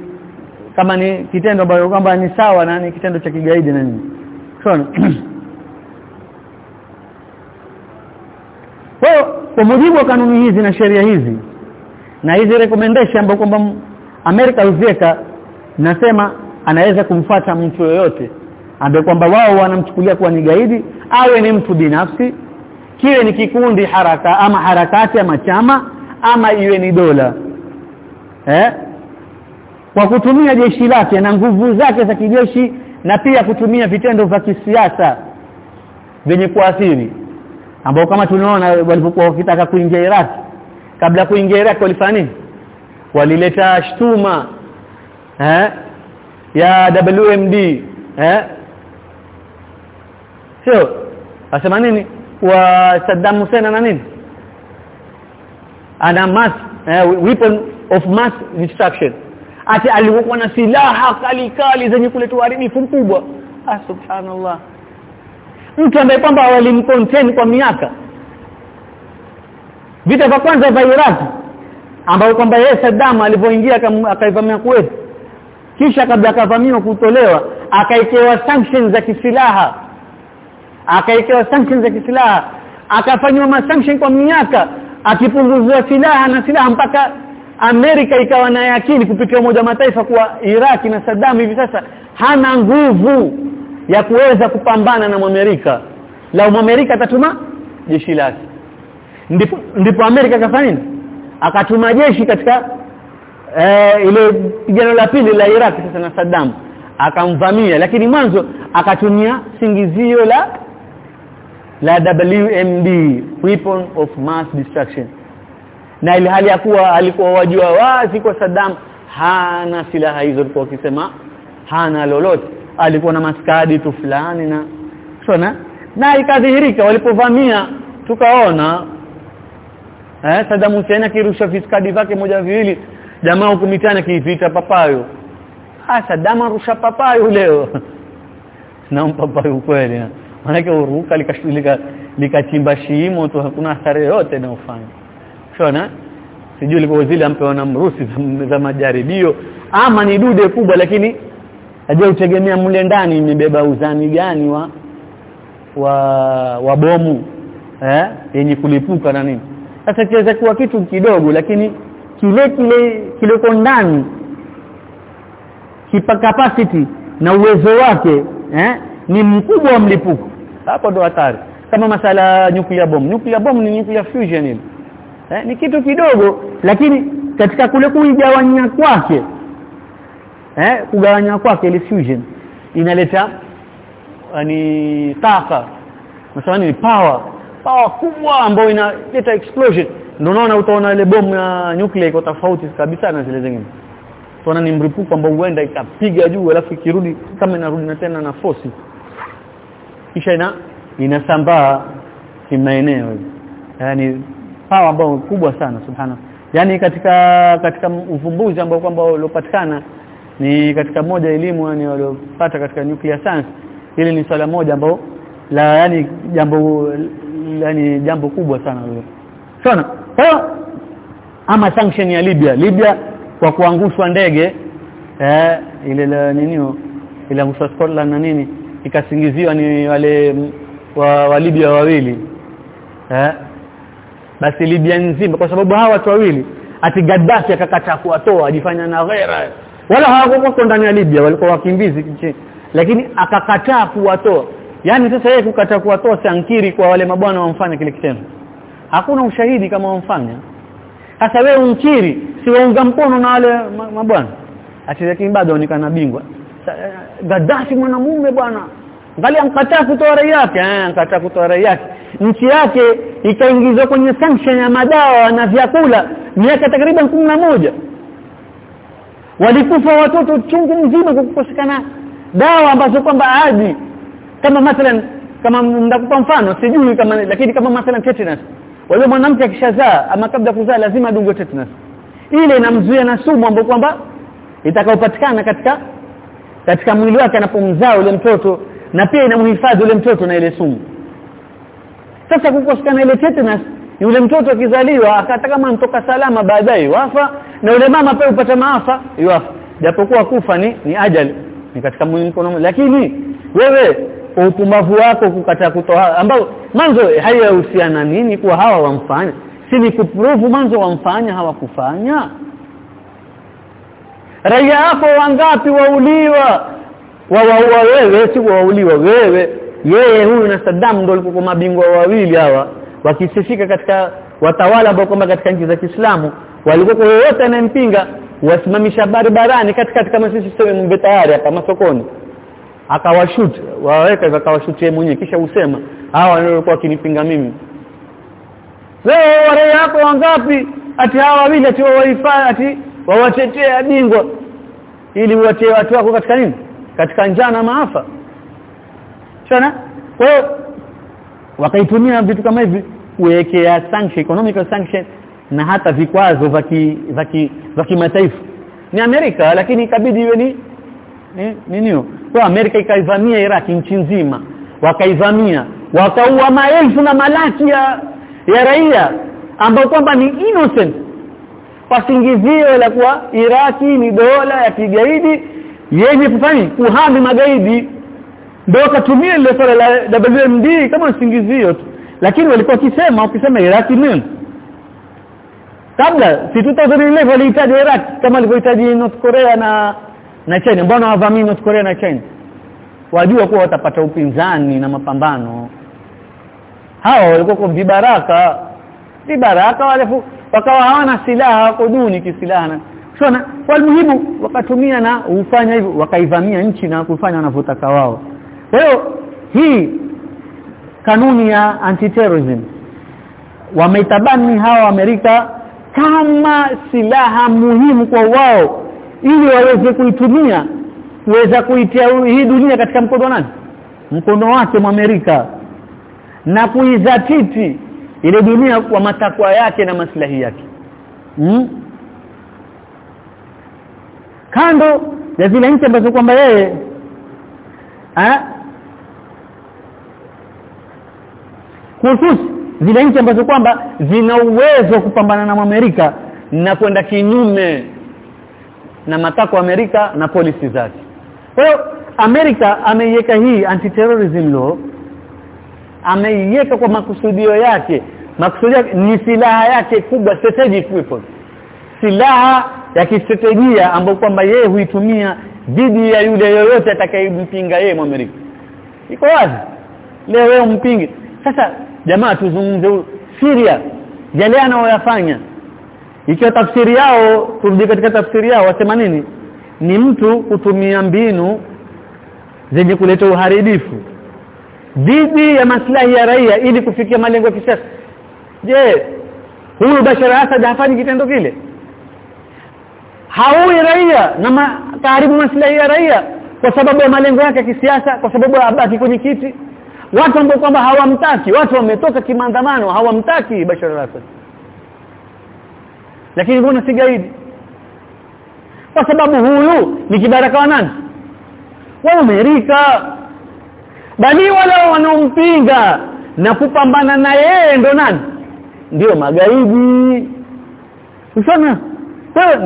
kama ni kitendo ambacho kwamba ni sawa na ni kitendo cha kigaidi na nini. Unaona? Kwa kwa mujibu wa kanuni hizi na sheria hizi na hizi recommendation ambapo kwamba Amerika uziweka nasema anaweza kumfata mtu yoyote ambaye kwamba wao wanamchukulia kuwa ni gaidi awe ni mtu binafsi kiwe ni kikundi haraka ama harakati ama chama ama iwe ni dola. Eh? Kwa kutumia jeshi lake na nguvu zake za kijeshi na pia kutumia vitendo vya kisiasa vyenye kuathiri ambao kama tunaona walipokuwa wakitaka kuingia Iraq kabla kuingia Iraq walifanya nini? Walileta shtuma eh ya WMD eh sio asema nini wa Saddam Hussein na nini ana mass eh, weapon of mass destruction. Ati alikuwa na silaha kali kali zenye kuleta uharibifu mkubwa ah subhanallah. Mtu ambaye kwamba walimcontain kwa miaka vita vya kwanza vya Iraq ambao kwamba yeye Saddam alipoingia akaivamia Kuwait kisha kabla akavamiwa kutolewa akaikewa sanctions za kisilaha. Akaikewa sanctions za kisilaha. Akafanywa masanction kwa miaka akipunguzwa silaha na silaha mpaka Amerika ikawa na yakini kupitia umoja wa mataifa kuwa Iraki na Saddam hivi sasa hana nguvu ya kuweza kupambana na Amerika la Amerika atatuma jeshi lake. Ndipo ndipo Amerika akafanya nini? Akatuma jeshi katika e, ile pigano la pili la Iraq sasa na Saddam. Akamvamia lakini mwanzo akatumia singizio la la WMD weapon of mass destruction. Na ile hali ya kuwa alikuwa wajua wazi kwa Saddam hana silaha hizo alikuwa akisema hana lolote. Alikuwa na maskadi tu fulani na sona na ikadhihirika walipovamia tukaona eh Saddam Hussein akirusha viskadi vake moja viwili jamaa huko mitani kiipita papayo. Hasa dama rusha papayo leo. Na papayo kweli. Manake uruka likashulika likachimba shimo tu hakuna athari yote inayofanya. Unaona? Sijui liko zile ampewa na mrusi za, majaribio. Ama ni dude kubwa lakini haja utegemea mle ndani imebeba uzani gani wa wa wa bomu eh? Yenye kulipuka na nini. Sasa kiweza kuwa kitu kidogo lakini kile kile kiliko ndani kipa capacity na uwezo wake eh ni mkubwa wa mlipuko. Hapo ndo hatari. Kama masala nuclear bomb. Nuclear bomb ni nuclear fusion ile eh, ni kitu kidogo lakini katika kule kuigawanya kwake eh kugawanya kwake ile fusion inaleta ni taka. Nasema ni power. Power kubwa ambayo inaleta explosion unaona utaona ile bomu ya nuclear iko tofauti kabisa na zile zingine. Tunaona ni mripuko ambao huenda ikapiga juu alafu ikirudi kama inarudi na tena na force. Kisha ina inasambaa kimaeneo. Yani power ambao kubwa sana subhana yani katika katika uvumbuzi ambao kwamba uliopatikana ni katika moja elimu yani waliopata katika nuclear science. Ili ni swala moja ambao la yani jambo yani jambo kubwa sana hilo. Sana kwa ama sanction ya Libya. Libya kwa kuangushwa ndege eh ile la ninio ile angushwa Scotland na nini ikasingiziwa ni wale wa, wa Libya wawili eh. Basi Libya nzima kwa sababu hawa watu wawili ati Gaddafi akakataa kuwatoa ajifanya na ghera. Wala hawakuwa ndani ya Libya walikuwa wakimbizi lakini akakataa kuwatoa. Yani sasa yeye kukataa kuwatoa sankiri kwa wale mabwana wamfanya kile kitendo hakuna ushahidi kama wamfanya sasa wewe unkiri si waunga mkono na wale mabwana? Ati bado onekana bingwa. Gaddafi mwanamume bwana. Ngali ankataa kutoa rai yake eh ankataa kutoa rai yake. Nchi yake ikaingizwa kwenye sanction ya madawa na vyakula miaka takriban moja. Walikufa watoto chungu mzima kwa kukosekana dawa ambazo kwamba adi kama mathalan kama ndakupa mfano sijui kama lakini kama mathalan tetanus wale mwanamke akishazaa ama kabla kuzaa lazima adungwe tetanus. Ile inamzuia na sumu ambayo kwamba itakayopatikana katika katika mwili wake anapomzaa ule mtoto na pia inamhifadhi ule mtoto na ile sumu. Sasa kukosekana ile tetanus yule mtoto akizaliwa akata kama mtoka salama baadaye wafa na yule mama pia upata maafa yafa japokuwa kufa ni ni ajali ni katika mkono lakini wewe kwa upumbavu wako kukataa kutoa ambao mwanzo haiyahusiana nini kuwa hawa wamfanya. Si ni kuprove mwanzo wamfanya hawakufanya? Raia hapo wangapi wauliwa? Wawaua wewe si wauliwa wewe. Yeye huyu na Saddam ndio walikuwa mabingwa wawili hawa. Wakisifika katika watawala ambao kwamba katika nchi za Kiislamu walikuwa wote anayempinga wasimamisha barabarani katikati kama sisi sote mbe tayari hapa sokoni akawashoot waweka akawashutie mwenyewe kisha usema hawa walikuwa kinipinga mimi. Leo wale yako wangapi? Ati hawa wawili ati wawaifanya ati wawatetea bingwa. Ili uwatie watu wako katika nini? Katika njaa na maafa. Sana kwa hiyo wakaitumia vitu kama hivi kuwekea sanction economic sanction na hata vikwazo vya kimataifa. Ni Amerika lakini ikabidi iwe ni ni nini kwa Amerika ikaivamia Iraq nchi nzima wakaivamia wakaua maelfu na malaki ya, ya raia ambao kwamba ni innocent. Kwa singizio la kuwa Iraki ni dola ya kigaidi yenye kufanya kuhami magaidi. Ndio katumia ile swala la WMD kama singizio tu lakini walikuwa kisema ukisema Iraki nini. Kabla si 2011 walihitaji Iraq kama walivyohitaji North Korea na na China mbona wavamii North Korea na China wajua kuwa watapata upinzani na mapambano. Hao walikuwa kwa vibaraka. Vibaraka wale wakawa hawana silaha wako duni na sona walmuhimu wakatumia na ufanya hivyo wakaivamia nchi na kufanya wanavyotaka wao. Kwa hiyo hii kanuni ya anti-terrorism wameitabani hawa Amerika kama silaha muhimu kwa wao ili waweze kuitumia kuweza kuitia hii dunia katika mkono nani? Mkono wake mwa Amerika. Na kuizatiti ile dunia kwa matakwa yake na maslahi yake. Hmm? kando ya zile nchi ambazo kwamba yeye hususi zile nchi ambazo kwamba zina uwezo kupambana na Amerika na kwenda kinyume na matakwa Amerika na polisi zake. Kwa hiyo Amerika ameiweka hii anti-terrorism law ameiweka kwa makusudio yake. Makusudio ni silaha yake kubwa strategic weapon. Silaha ya kistratejia ambayo kwamba yeye huitumia dhidi ya yule yoyote atakayempinga yeye Mwamerika. Iko wazi. Leo wewe mpinge. Sasa jamaa tuzungumze Syria yale anayoyafanya ikiwa tafsiri yao turudi katika tafsiri yao wasema nini? Ni mtu kutumia mbinu zenye kuleta uharibifu dhidi ya maslahi ya raia ili kufikia malengo ya kisiasa. Je huyu Bashar Assad hafanyi kitendo kile? Haui raia na taharibu maslahi ya raia kwa sababu ya malengo yake ya kisiasa kwa sababu ya abaki kwenye kiti? Watu ambao kwamba hawamtaki watu wametoka kimaandamano hawamtaki Bashar al-Assad lakini mbona si gaidi kwa sababu huyu ni kibaraka wa nani? Wa Amerika. Bali wale wanaompinga na kupambana na yeye ndo nani? Ndio magaidi. Usana?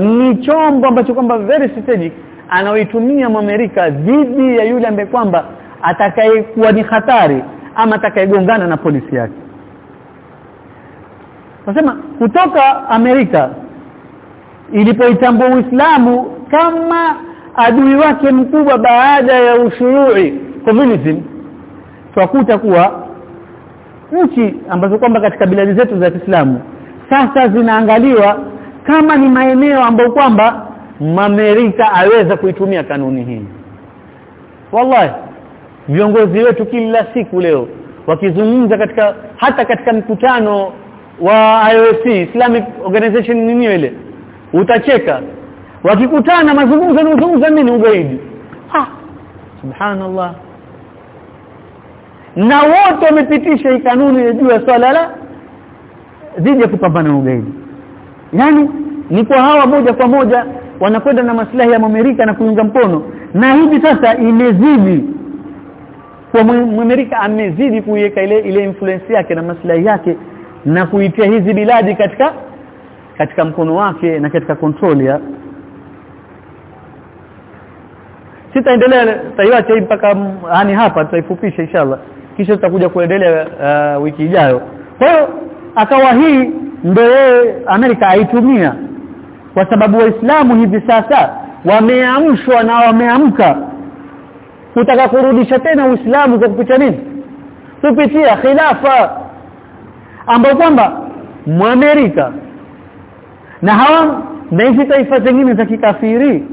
Ni chombo ambacho kwamba very strategic anaoitumia Amerika dhidi ya yule ambaye kwamba atakayekuwa ni hatari ama atakayegongana na polisi yake Nasema kutoka Amerika ilipoitambua Uislamu kama adui wake mkubwa baada ya ushuru'i communism twakuta kuwa nchi ambazo kwamba katika biladi zetu za Kiislamu sasa zinaangaliwa kama ni maeneo ambayo kwamba Amerika aweza kuitumia kanuni hii. Wallahi viongozi wetu kila siku leo wakizungumza katika hata katika mkutano wa IOC Islamic Organization nini ile? Utacheka. Wakikutana mazungumzo ni mazungumzo nini? Ugaidi. Ha! Subhanallah. Na wote wamepitisha hii kanuni juu ya swala la dhidi ya kupambana na ugaidi. Yani ni kwa hawa moja kwa moja wanakwenda na maslahi ya Amerika na kuunga mkono. Na hivi sasa imezidi. Kwa Amerika amezidi kuiweka ile ile influence yake na maslahi yake na kuitia hizi biladi katika katika mkono wake na katika control ya. Sitaendelea taiwacha hii mpaka yani hapa tutaifupisha inshallah. Kisha tutakuja kuendelea uh, wiki ijayo. Kwa hiyo akawa hii ndio Amerika aitumia. Kwa sababu waislamu hivi sasa wameamshwa na wameamka. Kutaka kurudisha tena uislamu kwa kupitia nini? Kupitia khilafa ambao kwamba muamerika na hawa na hizi taifa zingine za kikafiri.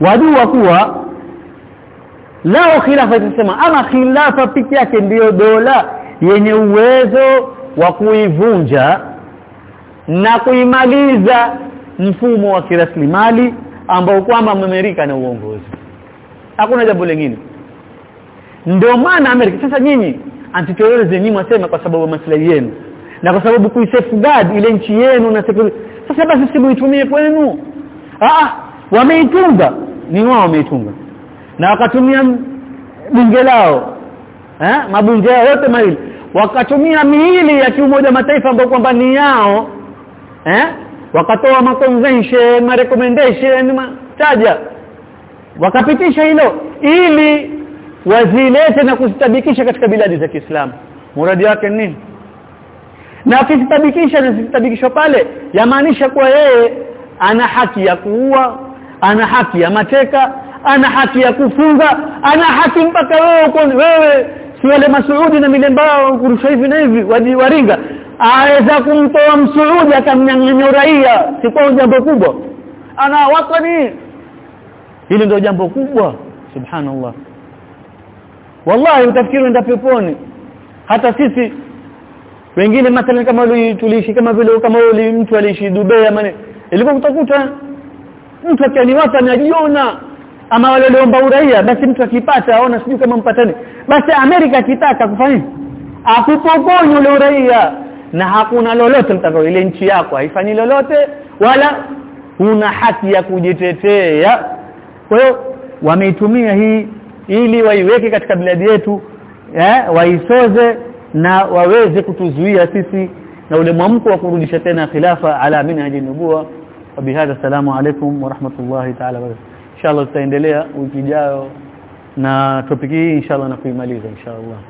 Wajua kuwa lao khilafa itasema ama khilafa piki yake ndiyo dola yenye uwezo wa kuivunja na kuimaliza mfumo wa kiraslimali ambao kwamba Amerika na uongozi. Hakuna jambo lingine. Ndio maana Amerika. Sasa nyinyi antiterrorism nyinyi mwasema kwa sababu ya maslahi yenu na kwa sababu kuisafeguard ile nchi yenu na security sasa basi simuitumie kwenu? Ah wameitunga. Ni wao wameitunga. Na wakatumia bunge lao. Eh mabunge yote mawili. Wakatumia miili ya kiumoja mataifa ambao kwamba ni yao. Eh wakatoa ma convention ma recommendation ma taja. Wakapitisha hilo ili wazilete na kuzitabikisha katika biladi za Kiislamu. Muradi wake nini? Na akizitabikisha na zitabikishwa pale yamaanisha kuwa yeye ana haki ya kuua ana haki ya mateka ana haki ya kufunga ana haki mpaka wewe wewe si wale masuudi na milembao kurusha hivi na hivi waringa. Aweza kumtoa msuudi akamnyang'anya uraia. Si kwa jambo kubwa. Ana watani hili ndio jambo kubwa. Subhanallah wallahi utafikiri enda peponi. Hata sisi wengine mathalan kama tuliishi kama vile kama yule mtu aliishi Dubai ama ilipokutakuta mtu akiani watu anajiona ama wale waliomba uraia basi mtu akipata aona siju kama mpatani basi Amerika akitaka kufanya akupokonya ule uraia. Na hakuna lolote mtakao ile nchi yako haifanyi lolote wala una haki ya kujitetea. Kwa hiyo wameitumia hii ili waiweke katika biladi yetu eh waisoze na waweze kutuzuia sisi na ule mwamko wa kurudisha tena khilafa ala minhaji nubuwa وبهذا السلام عليكم ورحمة الله تعالى وبركاته inshallah tutaendelea wiki ijayo na topic hii inshallah na kuimaliza inshallah